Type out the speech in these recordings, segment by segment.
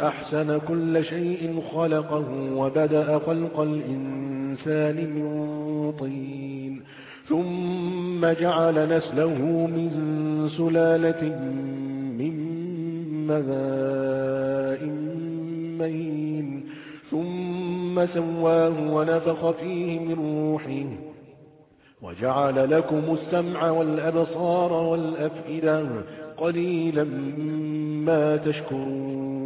أحسن كل شيء خلقه وبدأ خلق الإنسان من طين. ثم جعل نسله من سلالة من مذاء مين ثم سواه ونفخ فيه من روحه. وجعل لكم السمع والأبصار والأفئدة قليلا ما تشكرون.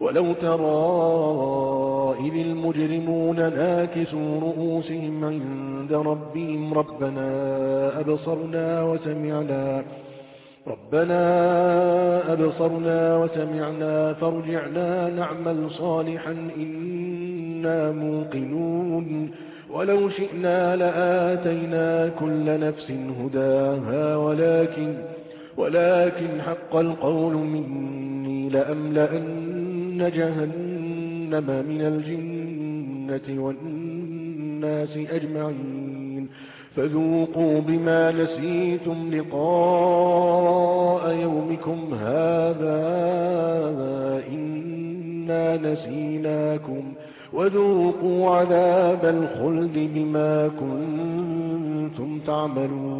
ولو ترى إذ المجرمون ناكسوا رؤوسهم عند ربهم ربنا أبصرنا وسمعنا ربنا أبصرنا وسمعنا فارجعنا نعمل صالحا إنا موقنون. ولو شئنا لآتينا كل نفس هداها ولكن ولكن حق القول مني لأملأن جهنم من الجنة والناس أجمعين فذوقوا بما نسيتم لقاء يومكم هذا إنا نسيناكم وذوقوا عذاب الخلد بما كنتم تعملون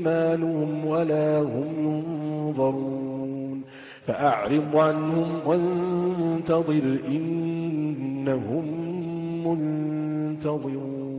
إيمانهم ولا هم ينظرون فأعرض عنهم وانتظر إنهم منتظرون